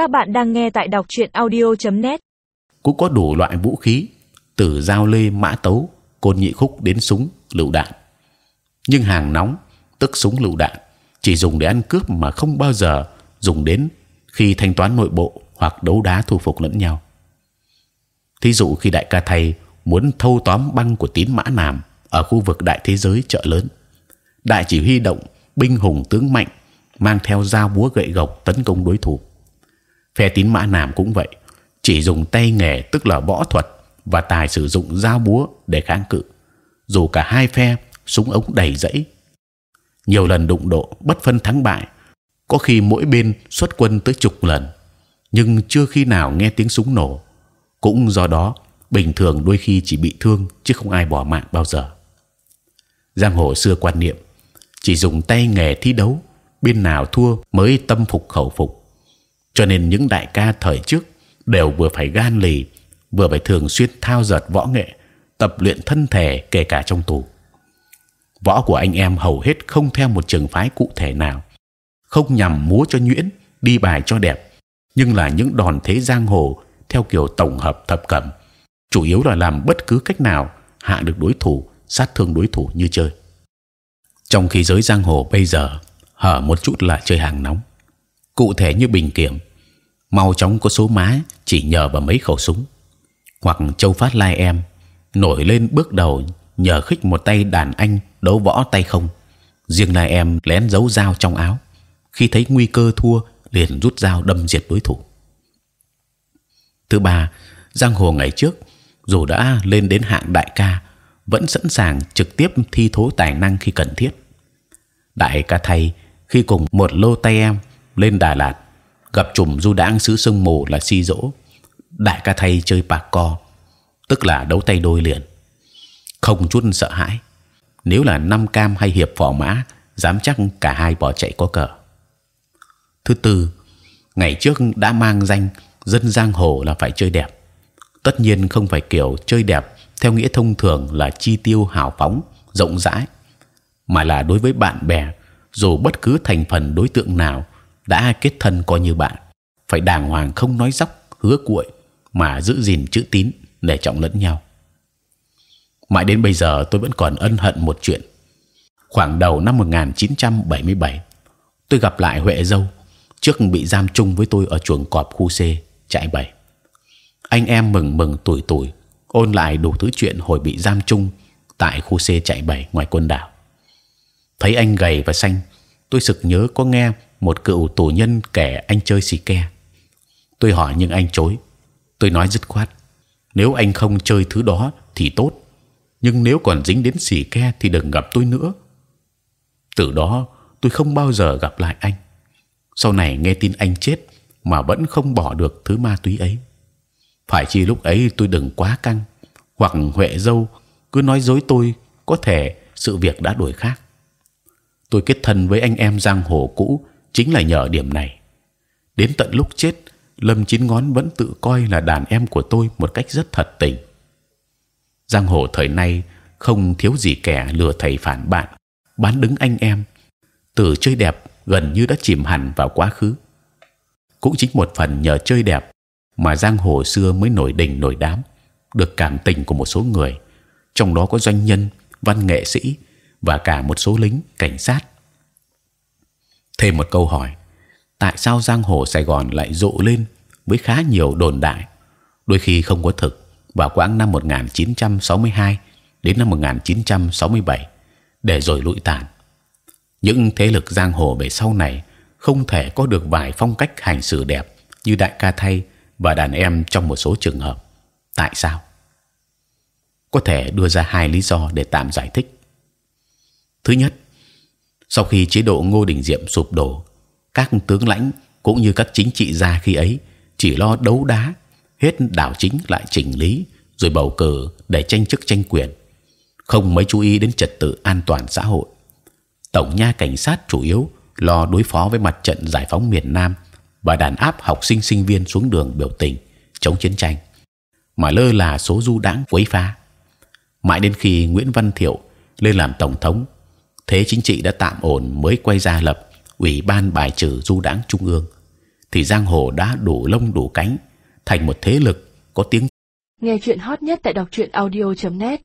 Các bạn đang nghe tại đọc truyện audio.net. cũng có đủ loại vũ khí từ dao lê mã tấu côn nhị khúc đến súng lựu đạn nhưng hàng nóng tức súng lựu đạn chỉ dùng để ăn cướp mà không bao giờ dùng đến khi thanh toán nội bộ hoặc đấu đá thu phục lẫn nhau. Thí dụ khi đại ca thầy muốn thâu tóm băng của tín mã nàm ở khu vực đại thế giới chợ lớn, đại chỉ huy động binh hùng tướng mạnh mang theo dao búa gậy gộc tấn công đối thủ. Phe tín mã nam cũng vậy, chỉ dùng tay nghề tức là võ thuật và tài sử dụng dao búa để kháng cự. Dù cả hai phe súng ống đầy dẫy, nhiều lần đụng độ bất phân thắng bại, có khi mỗi bên xuất quân tới chục lần, nhưng chưa khi nào nghe tiếng súng nổ. Cũng do đó, bình thường đôi khi chỉ bị thương chứ không ai bỏ mạng bao giờ. Giang hồ xưa quan niệm chỉ dùng tay nghề thi đấu, bên nào thua mới tâm phục khẩu phục. Cho nên những đại ca thời trước đều vừa phải gan lì, vừa phải thường xuyên thao dợt võ nghệ, tập luyện thân thể kể cả trong tù. Võ của anh em hầu hết không theo một trường phái cụ thể nào, không nhằm múa cho nhuyễn, đi bài cho đẹp, nhưng là những đòn thế giang hồ theo kiểu tổng hợp thập cẩm, chủ yếu là làm bất cứ cách nào hạ được đối thủ, sát thương đối thủ như chơi. Trong khi giới giang hồ bây giờ hở một chút là chơi hàng nóng, cụ thể như bình kiểm, mau chóng có số má chỉ nhờ vào mấy khẩu súng, hoặc châu phát lai em nổi lên bước đầu nhờ khích một tay đàn anh đấu võ tay không, riêng lai em lén giấu dao trong áo, khi thấy nguy cơ thua liền rút dao đâm diệt đối thủ. Thứ ba, giang hồ ngày trước dù đã lên đến hạng đại ca vẫn sẵn sàng trực tiếp thi thố tài năng khi cần thiết. Đại ca thầy khi cùng một lô tay em lên Đà Lạt gặp chùm du đãng xứ sương mù là si dỗ, đại ca thay chơi bạc co, tức là đấu tay đôi liền, không chút sợ hãi. Nếu là năm cam hay hiệp phò mã, dám chắc cả hai bỏ chạy có cờ. Thứ tư, ngày trước đã mang danh dân giang hồ là phải chơi đẹp. Tất nhiên không phải kiểu chơi đẹp theo nghĩa thông thường là chi tiêu hào phóng, rộng rãi, mà là đối với bạn bè, dù bất cứ thành phần đối tượng nào đã kết thân coi như bạn, phải đàng hoàng không nói dóc, hứa cuội, mà giữ gìn chữ tín để trọng lẫn nhau. Mãi đến bây giờ tôi vẫn còn ân hận một chuyện. Khoảng đầu năm 1977, tôi gặp lại Huệ dâu trước bị giam chung với tôi ở chuồng cọp khu C trại bảy. Anh em mừng mừng tuổi tuổi ôn lại đủ thứ chuyện hồi bị giam chung tại khu C chạy bảy ngoài quân đảo. Thấy anh gầy và xanh, tôi sực nhớ có nghe một cựu tù nhân kể anh chơi xì ke. Tôi hỏi nhưng anh chối. Tôi nói dứt khoát, nếu anh không chơi thứ đó thì tốt, nhưng nếu còn dính đến xì ke thì đừng gặp tôi nữa. Từ đó tôi không bao giờ gặp lại anh. Sau này nghe tin anh chết mà vẫn không bỏ được thứ ma túy ấy. Phải chi lúc ấy tôi đừng quá căng, hoặc huệ dâu cứ nói dối tôi, có thể sự việc đã đổi khác. Tôi kết thân với anh em giang hồ cũ chính là nhờ điểm này. Đến tận lúc chết, Lâm Chín Ngón vẫn tự coi là đàn em của tôi một cách rất thật tình. Giang hồ thời nay không thiếu gì kẻ lừa thầy phản bạn, bán đứng anh em. Từ chơi đẹp gần như đã chìm hẳn vào quá khứ. Cũng chính một phần nhờ chơi đẹp mà giang hồ xưa mới nổi đình nổi đám, được cảm tình của một số người, trong đó có doanh nhân, văn nghệ sĩ và cả một số lính cảnh sát. Thêm một câu hỏi: tại sao giang hồ Sài Gòn lại rộ lên với khá nhiều đồn đại, đôi khi không có thực vào quãng năm 1962 đến năm 1967 để rồi lụi tàn. Những thế lực giang hồ về sau này không thể có được vài phong cách hành xử đẹp như đại ca thay và đàn em trong một số trường hợp. Tại sao? Có thể đưa ra hai lý do để tạm giải thích. Thứ nhất, sau khi chế độ Ngô Đình Diệm sụp đổ, các tướng lãnh cũng như các chính trị gia khi ấy chỉ lo đấu đá, hết đảo chính lại chỉnh lý, rồi bầu cử để tranh chức tranh quyền, không mấy chú ý đến trật tự an toàn xã hội. Tổng nha cảnh sát chủ yếu lo đối phó với mặt trận giải phóng miền Nam và đàn áp học sinh sinh viên xuống đường biểu tình chống chiến tranh, mà lơ là số du đãng quấy phá. Mãi đến khi Nguyễn Văn Thiệu lên làm tổng thống, thế chính trị đã tạm ổn mới quay ra lập ủy ban bài trừ du đảng trung ương. Thì giang hồ đã đủ lông đủ cánh, thành một thế lực có tiếng Nghe chuyện hot nhất tại đọc truyện audio.net